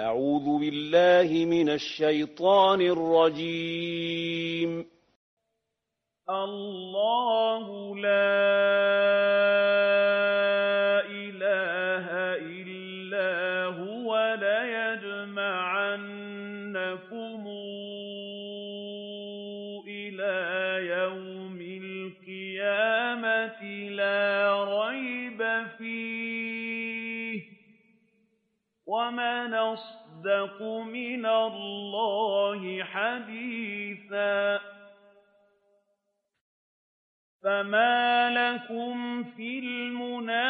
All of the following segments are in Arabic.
أعوذ بالله من الشيطان الرجيم. الله لا ومن أصدق من الله حديثا فما لكم في المنافقين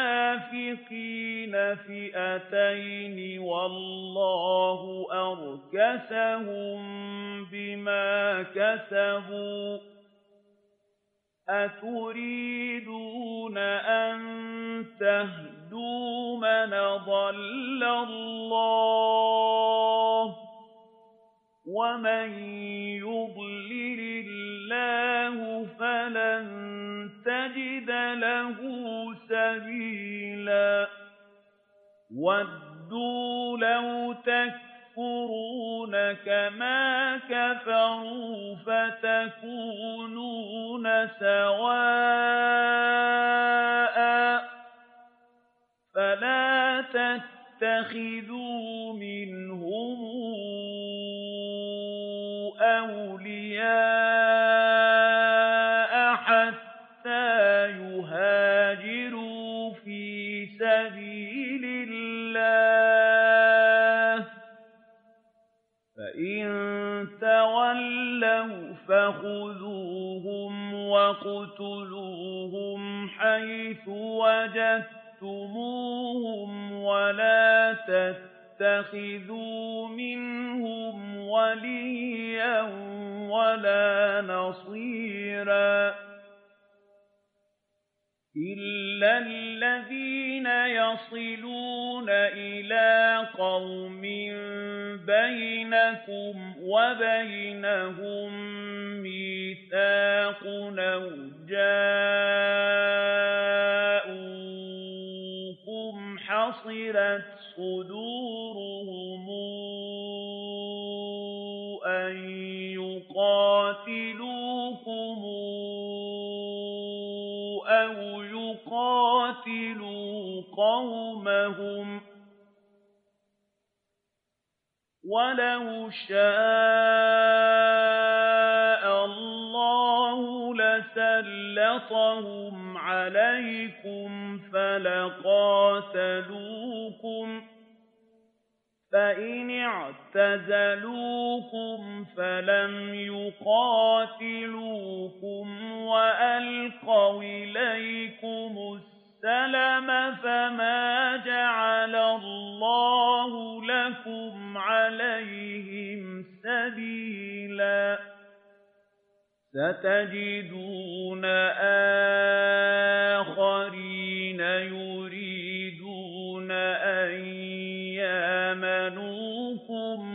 فئتين والله أركسهم بما كسبوا أتريدون أن تهدوا من ضل الله ومن يضلل الله فلن تجد له سبيلا. ودوا لو تكفرون كما كفروا فتكونون سواء تتخذوا وَبَيْنَهُم وَلَوْ شَاءَ اللَّهُ لَسَلَّطَهُمْ عَلَيْكُمْ فَلَقَاتَلُوكُمْ ۚ فَإِنِ اعْتَزَلُوكُمْ فَلَمْ يُقَاتِلُوكُمْ وَأَلْقَوْا إِلَيْكُمُ السَّلَمَ فَمَا جَعَلَ اللَّهُ لَكُمْ عَلَيْهِمْ سَبِيلًا. سَتَجِدُونَ آخَرِينَ يُرِيدُونَ أَن يَأْمَنُوكُمْ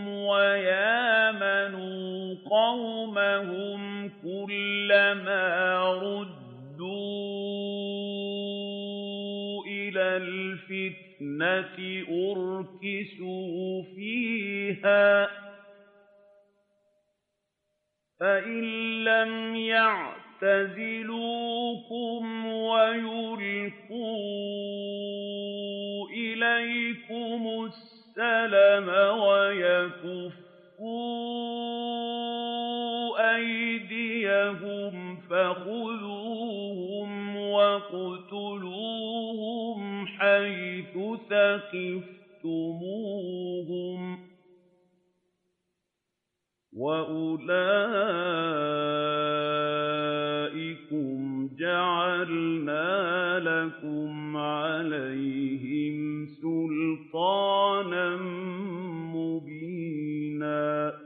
وَيَأْمَنُوا قَوْمَهُمْ كُلَّمَا رُدُّوا الْفِتْنَةِ أُرْكِسُوا فِيهَا ۚ فَإِن لَّمْ يَعْتَزِلُوكُمْ وَيُلْقُوا إِلَيْكُمُ السَّلَمَ وَيَكُفُّوا أَيْدِيَهُمْ فَخُذُوهُمْ وَاقْتُلُوهُمْ حَيْثُ ثَقِفْتُمُوهُمْ ۚ وَأُولَٰئِكُمْ جَعَلْنَا لَكُمْ عَلَيْهِمْ سُلْطَانًا مُّبِينًا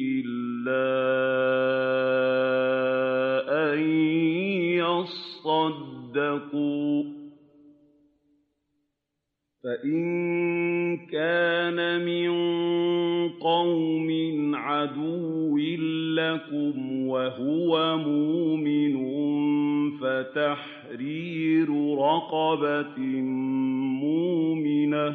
إِلَّا أَن يَصَّدَّقُوا ۚ فَإِن كَانَ مِن قَوْمٍ عَدُوٍّ لَّكُمْ وَهُوَ مُؤْمِنٌ فَتَحْرِيرُ رَقَبَةٍ مُّؤْمِنَةٍ ۖ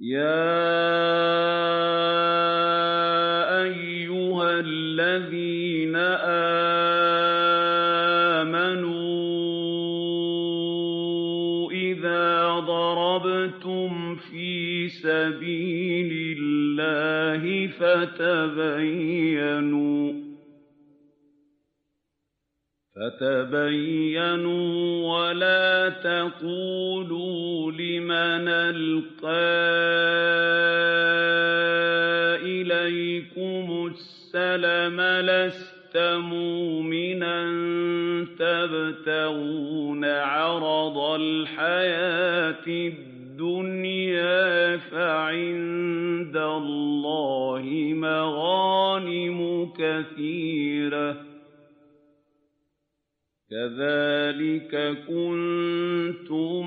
يَا أَيُّهَا الَّذِينَ آمَنُوا إِذَا ضَرَبْتُمْ فِي سَبِيلِ اللَّهِ فَتَبَيَّنُوا وَلَا تَقُولُوا لِمَنْ أَلْقَىٰ إِلَيْكُمُ السَّلَامَ لَسْتَ مُؤْمِنًا تَبْتَغُونَ عَرَضَ الْحَيَاةِ الدُّنْيَا فَعِندَ اللَّهِ مَغَانِمُ كَثِيرَةٌ ۚ. كَذَٰلِكَ كُنتُم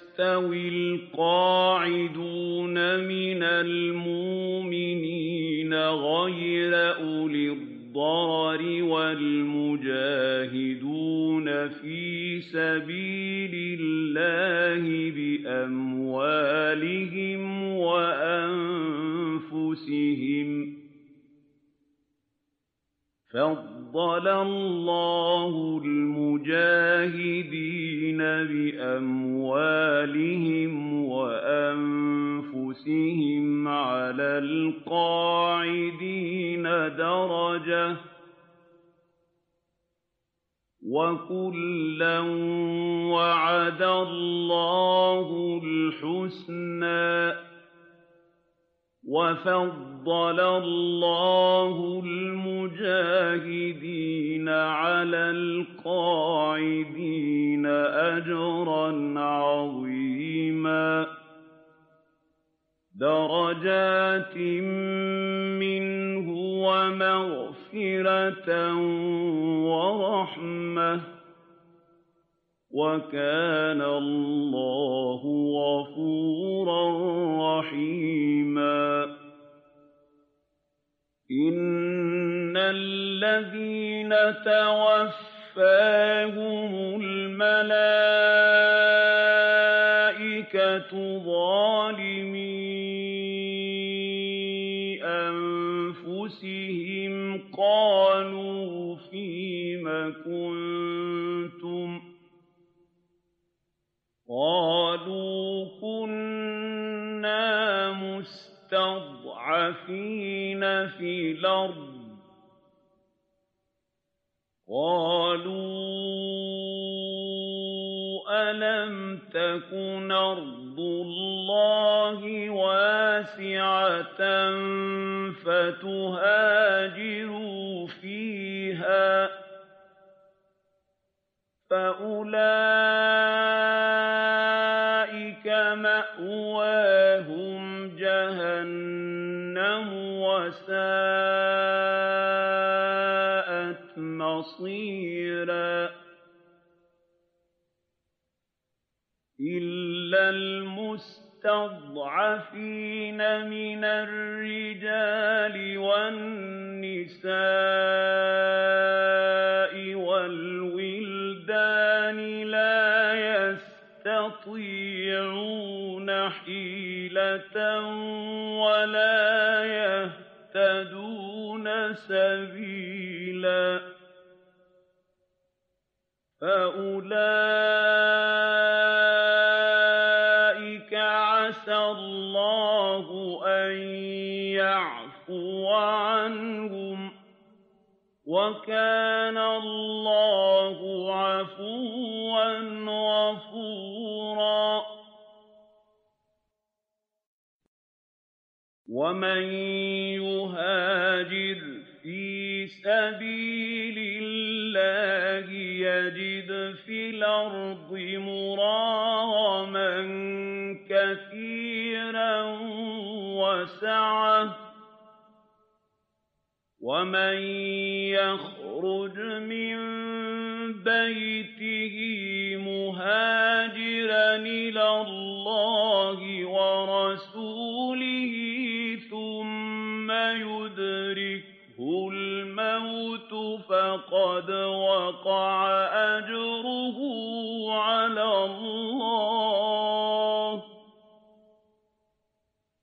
الْقَاعِدُونَ مِنَ الْمُؤْمِنِينَ غَيْرُ أُولِي الضَّرَرِ وَالْمُجَاهِدُونَ فِي سَبِيلِ اللَّهِ بِأَمْوَالِهِمْ وَأَنفُسِهِمْ ۚ فَضَّلَ اللَّهُ الْمُجَاهِدِينَ بِأَمْوَالِهِمْ وَأَنفُسِهِمْ عَلَى الْقَاعِدِينَ دَرَجَةً ۚ وَكُلًّا وَعَدَ اللَّهُ الْحُسْنَىٰ ۚ وَفَضَّلَ اللَّهُ الْمُجَاهِدِينَ عَلَى الْقَاعِدِينَ أَجْرًا عَظِيمًا. دَرَجَاتٍ مِّنْهُ وَمَغْفِرَةً وَرَحْمَةً ۚ. وَكَانَ اللَّهُ غَفُورًا رَّحِيمًا. إِنَّ الَّذِينَ تَوَفَّاهُمُ الْمَلَائِكَةُ أَرْضُ اللَّهِ وَاسِعَةً فَتُهَاجِرُوا فِيهَا ۚ فَأُولَٰئِكَ مَأْوَاهُمْ جَهَنَّمُ ۖ وَسَاءَتْ مَصِيرًا إِلَّا الْمُسْتَضْعَفِينَ مِنَ الرِّجَالِ وَالنِّسَاءِ وَالْوِلْدَانِ لَا يَسْتَطِيعُونَ حِيلَةً وَلَا يَهْتَدُونَ سَبِيلًا فَأُولَٰئِكَ وَكَانَ اللَّهُ عَفُوًّا غَفُورًا. وَمَن يُهَاجِرْ فِي سَبِيلِ اللَّهِ يَجِدْ فِي الْأَرْضِ مُرَاغَمًا كَثِيرًا وَسَعَةً ۚ. وَمَن يَخْرُجْ مِن بَيْتِهِ مُهَاجِرًا إِلَى اللَّهِ وَرَسُولِهِ ثُمَّ يُدْرِكْهُ الْمَوْتُ فَقَدْ وَقَعَ أَجْرُهُ عَلَى اللَّهِ ۗ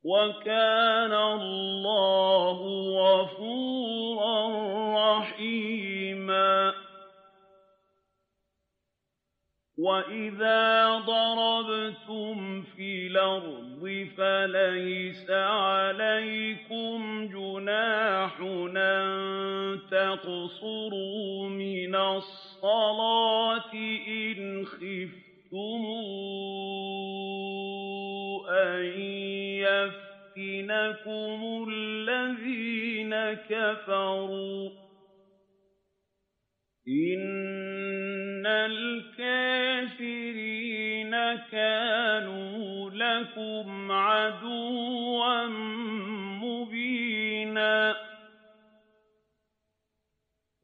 وَكَانَ اللَّهُ غَفُورًا رَّحِيمًا. وَإِذَا ضَرَبْتُمْ فِي الْأَرْضِ فَلَيْسَ عَلَيْكُمْ جُنَاحٌ أَن تَقْصُرُوا مِنَ الصَّلَاةِ إِنْ خِفْتُمْ يَفْتِنَكُمُ الَّذِينَ كَفَرُوا ۚ إِنَّ الْكَافِرِينَ كَانُوا لَكُمْ عَدُوًّا مُّبِينًا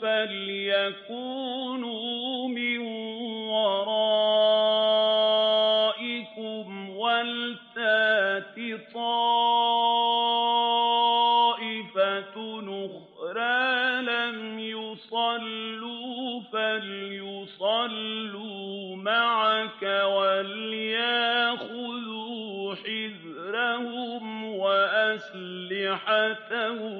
فَلْيَكُونُوا مِن وَرَائِكُمْ وَلْتَأْتِ طَائِفَةٌ أُخْرَىٰ لَمْ يُصَلُّوا فَلْيُصَلُّوا مَعَكَ وَلْيَأْخُذُوا حِذْرَهُمْ وَأَسْلِحَتَهُمْ ۗ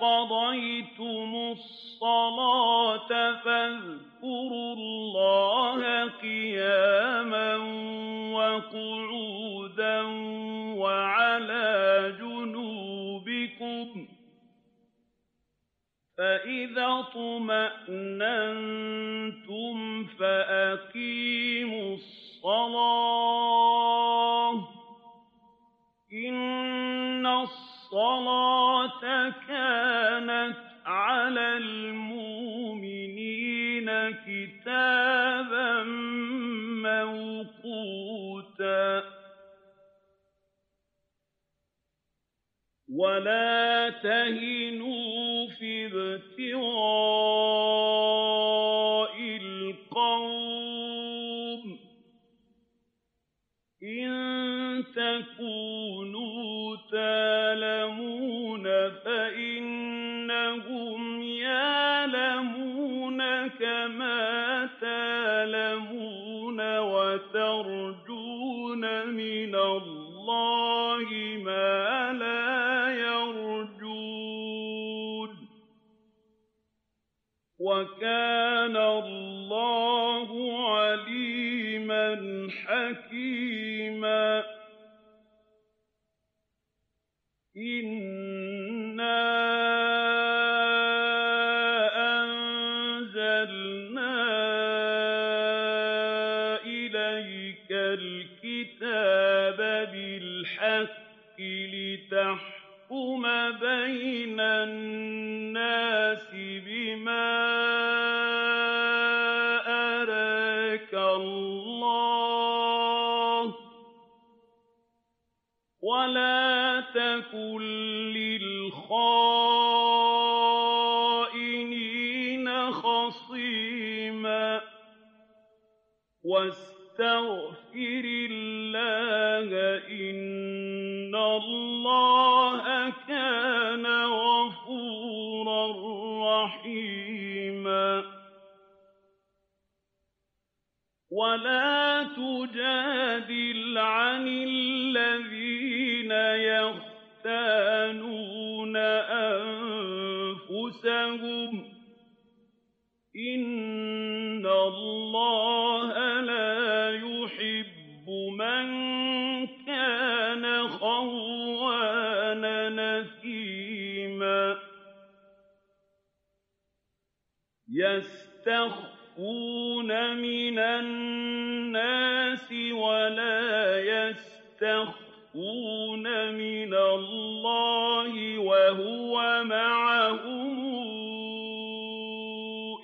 قَضَيْتُمُ الصَّلَاةَ وَكَانَ اللَّهُ عَلِيمًا حَكِيمًا وَاسْتَغْفِرِ اللَّهَ ۖ إِنَّ اللَّهَ كَانَ غَفُورًا رَّحِيمًا. وَلَا تُجَادِلْ عَنِ الَّذِينَ يَخْتَانُونَ أَنفُسَهُمْ ۚ. إِنَّ اللَّهَ يَسْتَخْفُونَ مِنَ النَّاسِ وَلَا يَسْتَخْفُونَ مِنَ اللَّهِ وَهُوَ مَعَهُمْ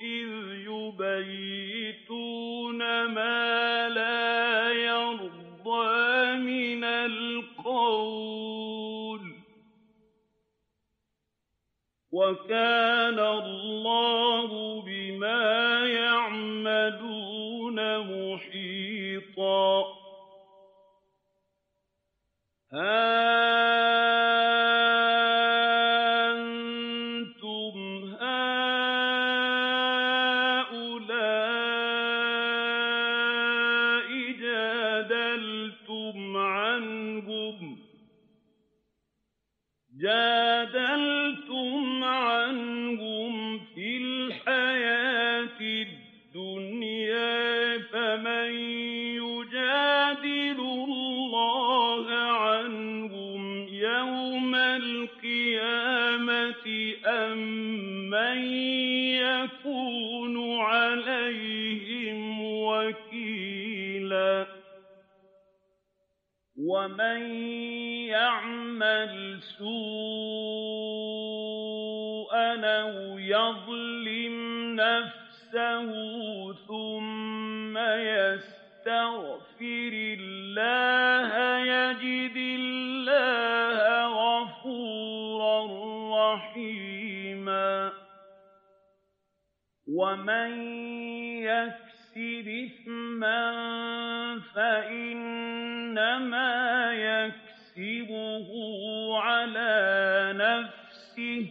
إِذْ يُبَيِّتُونَ مَا وَكَانَ اللَّهُ بِمَا يَعْمَلُونَ مُحِيطًا. الْقِيَامَةِ أَم مَّن يَكُونُ عَلَيْهِمْ وَكِيلًا وَمَن يَعْمَلْ سُوءًا أَوْ يَظْلِمْ نَفْسَهُ ثُمَّ يَسْتَغْفِرِ اللَّهَ يَجِدِ وَمَن يَكْسِبْ إِثْمًا فَإِنَّمَا يَكْسِبُهُ عَلَىٰ نَفْسِهِ ۚ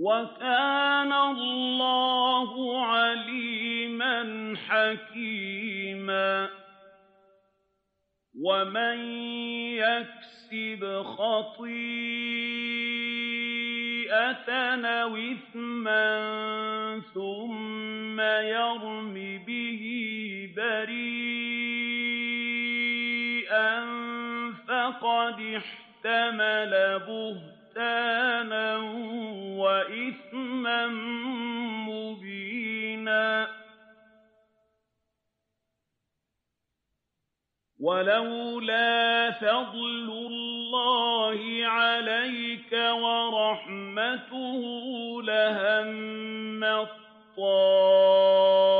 وَكَانَ اللَّهُ عَلِيمًا حَكِيمًا وَمَن يَكْسِبْ خَطِيئَةً أَوْ إِثْمًا ثُمَّ يَرْمِ بِهِ بَرِيئًا فَقَدِ احْتَمَلَ بُهْتَانًا وَإِثْمًا مُّبِينًا وَلَوْلَا فَضْلُ اللَّهِ عَلَيْكَ وَرَحْمَتُهُ لَهَمَّت طَّائِفَةٌ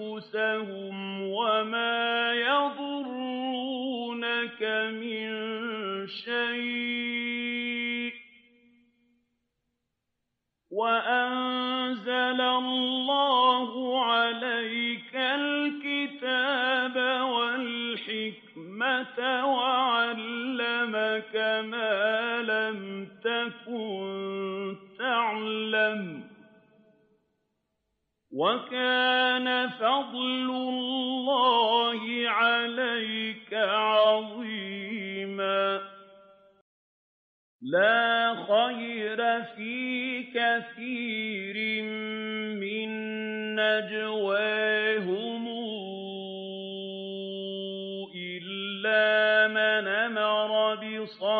أَنفُسَهُمْ وَمَا يَضُرُّونَكَ مِن شَيْءٍ ۚ وَأَنزَلَ اللَّهُ عَلَيْكَ الْكِتَابَ وَالْحِكْمَةَ وَعَلَّمَكَ مَا لَمْ تَكُن تَعْلَمُ ۚ وَكَانَ فَضْلُ اللَّهِ عَلَيْكَ عَظِيمًا. لَّا خَيْرَ فِي كَثِيرٍ مِّن نَّجْوَاهُمْ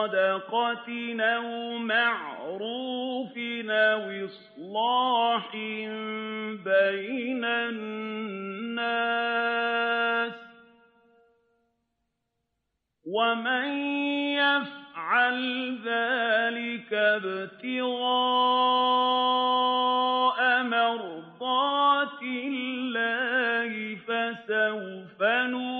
بِصَدَقَةٍ أَوْ مَعْرُوفٍ أَوْ إِصْلَاحٍ بَيْنَ النَّاسِ ۚ وَمَن يَفْعَلْ ذَٰلِكَ ابْتِغَاءَ مَرْضَاتِ اللَّهِ فَسَوْفَ نُؤْتِيهِ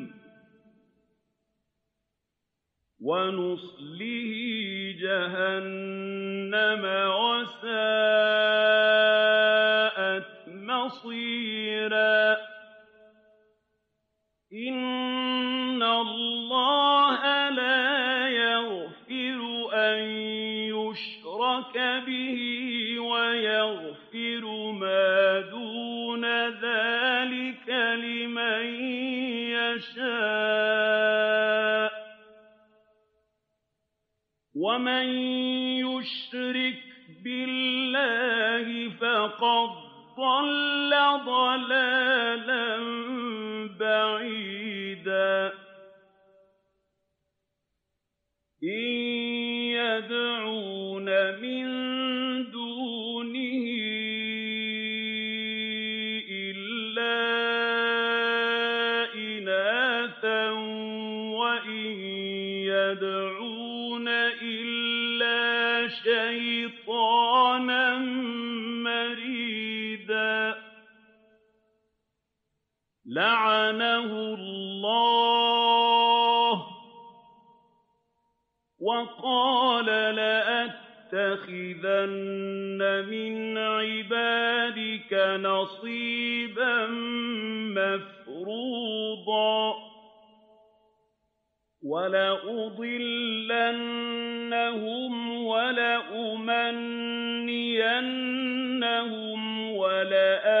ۖ وَسَاءَتْ مَصِيرًا. إِنَّ اللَّهَ لَا يَغْفِرُ أَن يُشْرَكَ بِهِ وَيَغْفِرُ مَا دُونَ ذَٰلِكَ لِمَن يَشَاءُ ۚ. وَمَن يُشْرِكْ بِاللَّهِ فَقَدْ ضَلَّ ضَلَالًا لَّعَنَهُ اللَّهُ وَقَالَ لَأَتَّخِذَنَّ مِنْ عِبَادِكَ نَصِيبًا مَّفْرُوضًا وَلَأُضِلَّنَّهُمْ وَلَأُمَنِّيَنَّهُمْ وَلَآمُرَنَّهُمْ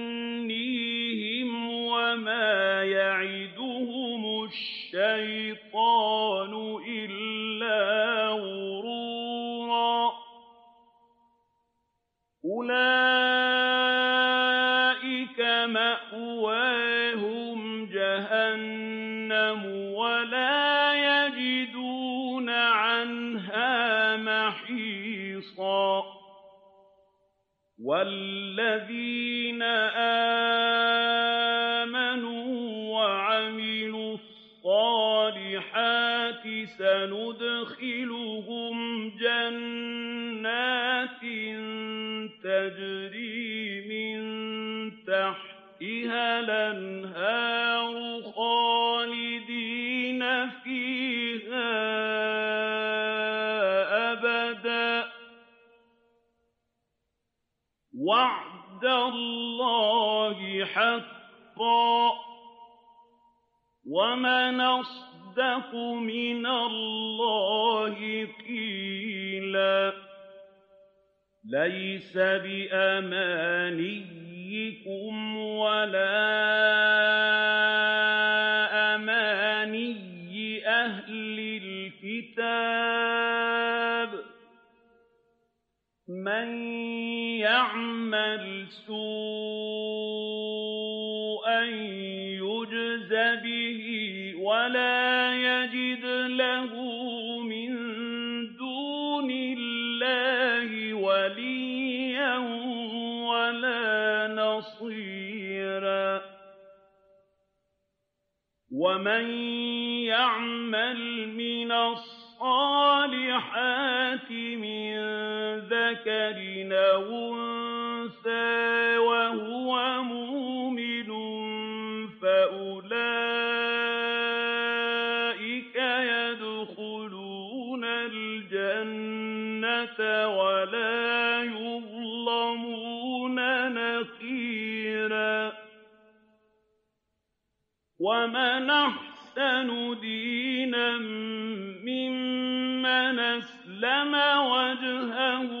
وَالَّذِينَ آمَنُوا وَعَمِلُوا الصَّالِحَاتِ سَنُدْخِلُهُمْ وَعْدَ اللَّهِ حَقًّا ۚ وَمَنْ أَصْدَقُ مِنَ اللَّهِ قِيلًا لَّيْسَ بِأَمَانِيِّكُمْ وَلَا يَعْمَلْ سُوءًا يُجْزَ بِهِ وَلَا يَجِدْ لَهُ مِن دُونِ اللَّهِ وَلِيًّا وَلَا نَصِيرًا. وَمَن يَعْمَلْ مِنَ الصَّالِحَاتِ مِن ذَكَرٍ أَوْ أُنثَىٰ وَهُوَ مُؤْمِنٌ فَأُولَٰئِكَ يَدْخُلُونَ الْجَنَّةَ وَلَا يُظْلَمُونَ نَقِيرًا. وَمَنْ أَحْسَنُ دِينًا مِّمَّنْ أَسْلَمَ وَجْهَهُ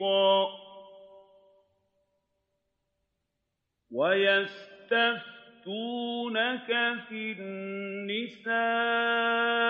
مُّحِيطًا وَيَسْتَفْتُونَكَ فِي النِّسَاءِ ۖ.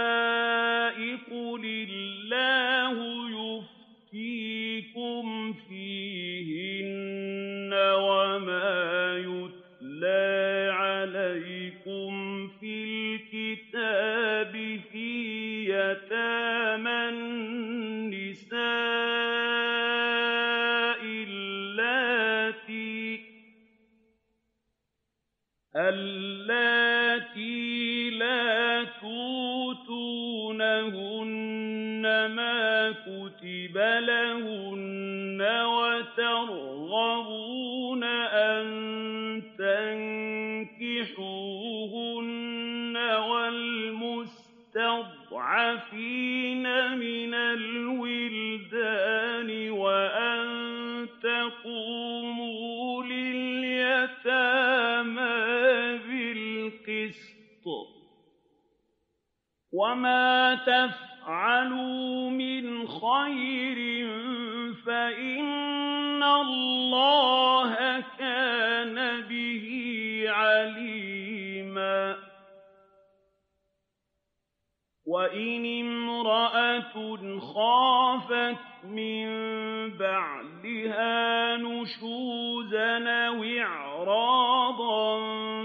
نُشُوزًا أَوْ إِعْرَاضًا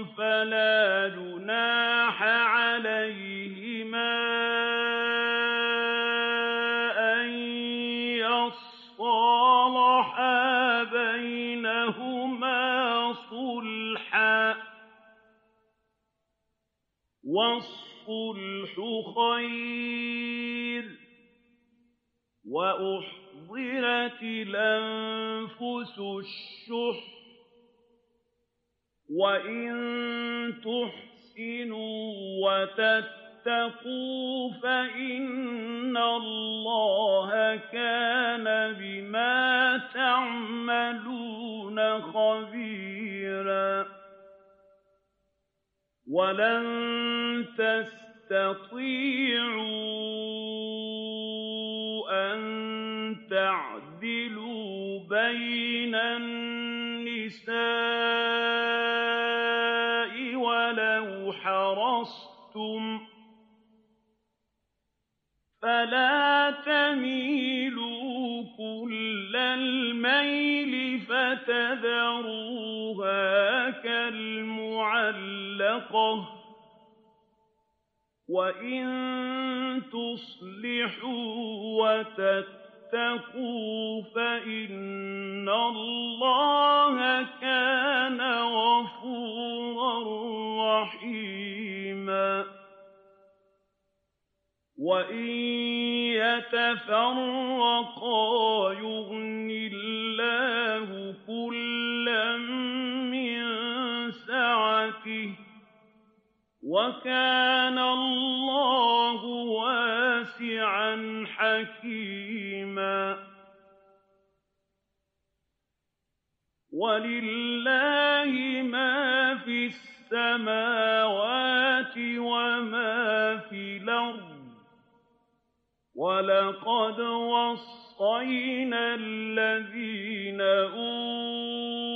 فَلَا جُنَاحَ عَلَيْهِمَا أَن يَصَّالَحَا بَيْنَهُمَا صُلْحًا ۚ. وَالصُّلْحُ خَيْرٌ ۗ وَأُحْضِرَتِ الْأَنفُسُ الشُّحَّ ۚ وَإِن تُحْسِنُوا وَتَتَّقُوا فَإِنَّ اللَّهَ كَانَ بِمَا تَعْمَلُونَ خَبِيرًا. وَلَن تَسْتَطِيعُوا أَن تَعْدِلُوا بَيْنَ النِّسَاءِ وَلَوْ حَرَصْتُمْ ۖ فَلَا تَمِيلُوا كُلَّ الْمَيْلِ فَتَذَرُوهَا كَالْمُعَلَّقَةِ ۚ وَإِن تُصْلِحُوا وَتَتَّقُوا فَإِنَّ اللَّهَ كَانَ غَفُورًا رَّحِيمًا. وَإِن يَتَفَرَّقَا يُغْنِ اللَّهُ كُلًّا مِّن سَعَتِهِ ۚ وَكَانَ اللَّهُ وَاسِعًا حَكِيمًا. وَلِلَّهِ مَا فِي السَّمَاوَاتِ وَمَا فِي الْأَرْضِ ۗ. وَلَقَدْ وَصَّيْنَا الَّذِينَ أُوتُوا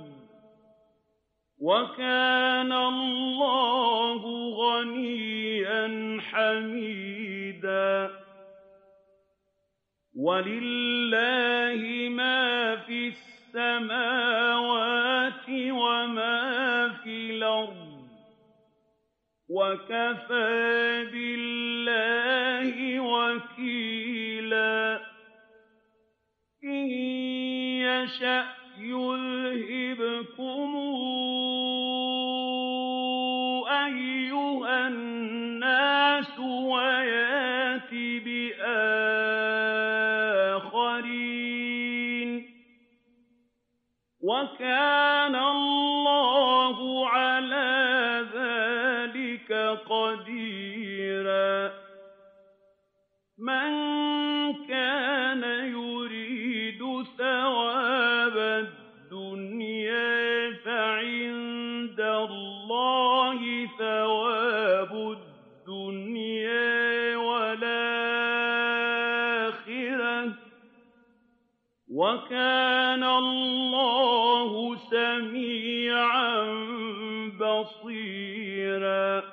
وَكَانَ اللَّهُ غَنِيًّا حَمِيدًا. وَلِلَّهِ مَا فِي السَّمَاوَاتِ وَمَا فِي الْأَرْضِ ۚ. وَكَفَىٰ بِاللَّهِ وَكِيلًا. إِن يَشَأْ وَكَانَ اللَّهُ سَمِيعًا بَصِيرًا.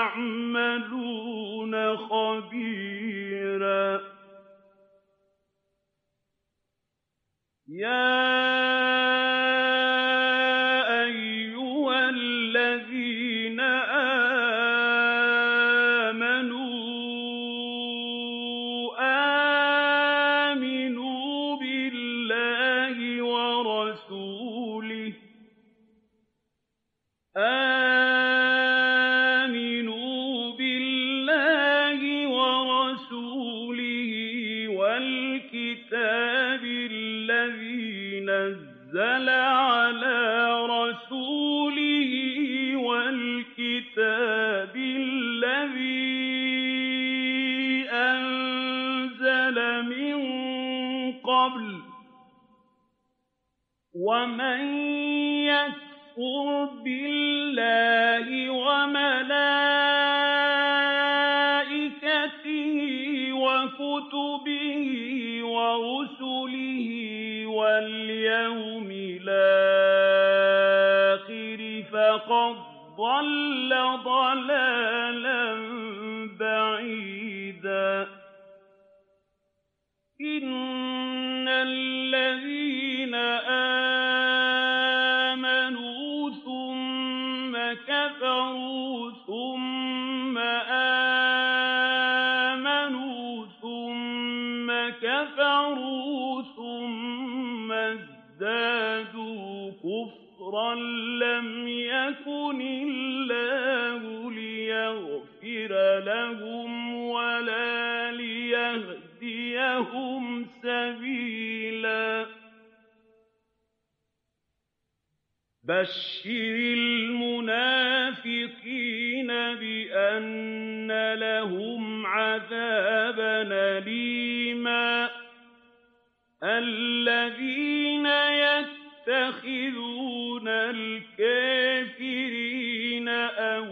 تَعْمَلُونَ خَبِيرًا. ومن يكفر بالله وملائكته وكتبه ورسله واليوم الآخر فقد ضل ضلالا بعيدا. إن الذين بَشِّرِ الْمُنَافِقِينَ بِأَنَّ لَهُمْ عَذَابًا أَلِيمًا. الَّذِينَ يَتَّخِذُونَ الْكَافِرِينَ أَوْلِيَاءَ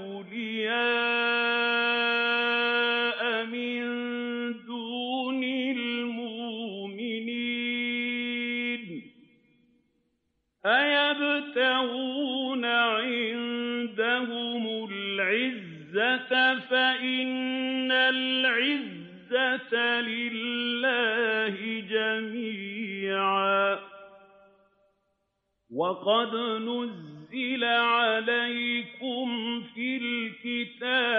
لله جميعا. وقد نزل عليكم في الكتاب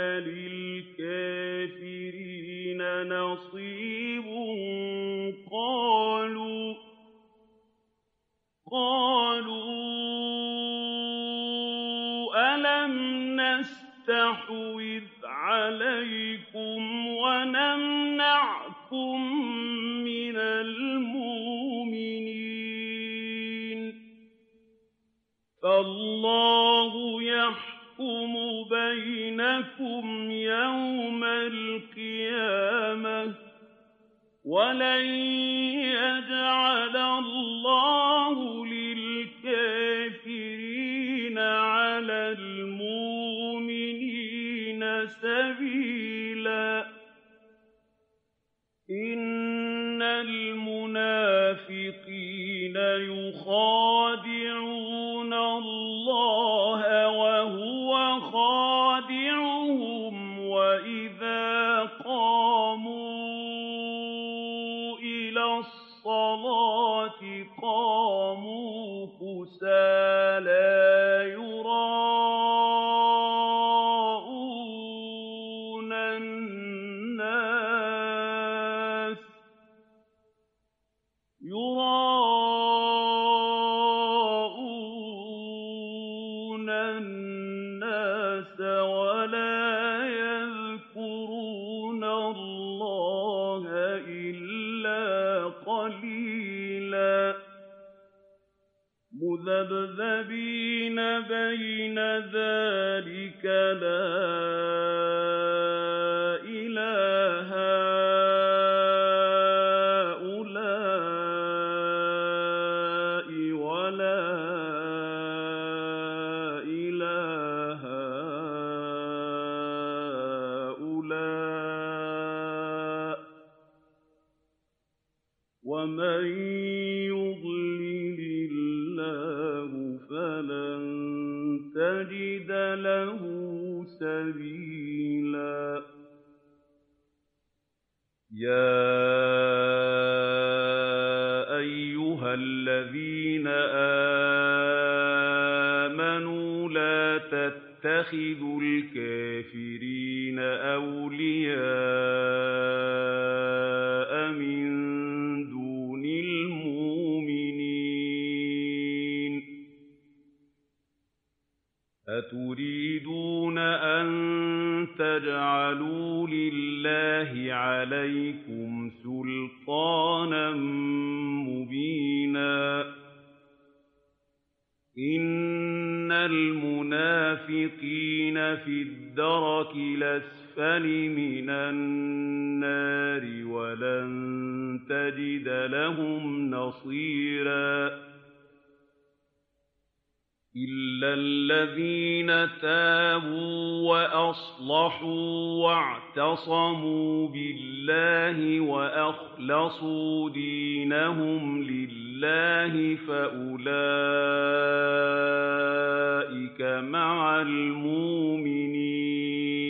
لِلْكَافِرِينَ نَصِيبٌ قَالُوا أَلَمْ نَسْتَحْوِذْ عَلَيْكُمْ وَنَمْنَعْكُم بَيْنَكُمْ يَوْمَ الْقِيَامَةِ ۗ وَلَن يَجْعَلَ اللَّهُ لِلْكَافِرِينَ عَلَى الْمُؤْمِنِينَ سَبِيلًا إِنَّ الْمُنَافِقِينَ يُخَادِعُونَ مُّذَبْذَبِينَ لِلَّهِ عَلَيْكُمْ سُلْطَانًا مُّبِينًا. إِنَّ الْمُنَافِقِينَ فِي الدَّرَكِ الْأَسْفَلِ مِنَ النَّارِ وَلَن تَجِدَ لَهُمْ نَصِيرًا. إِلَّا الَّذِينَ تَابُوا وَأَصْلَحُوا وَاعْتَصَمُوا بِاللَّهِ وَأَخْلَصُوا دِينَهُمْ لِلَّهِ فَأُولَٰئِكَ مَعَ الْمُؤْمِنِينَ ۖ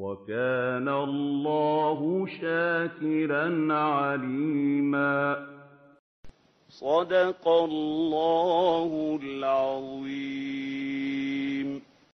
وَكَانَ اللَّهُ شَاكِرًا عَلِيمًا. صدق الله العظيم.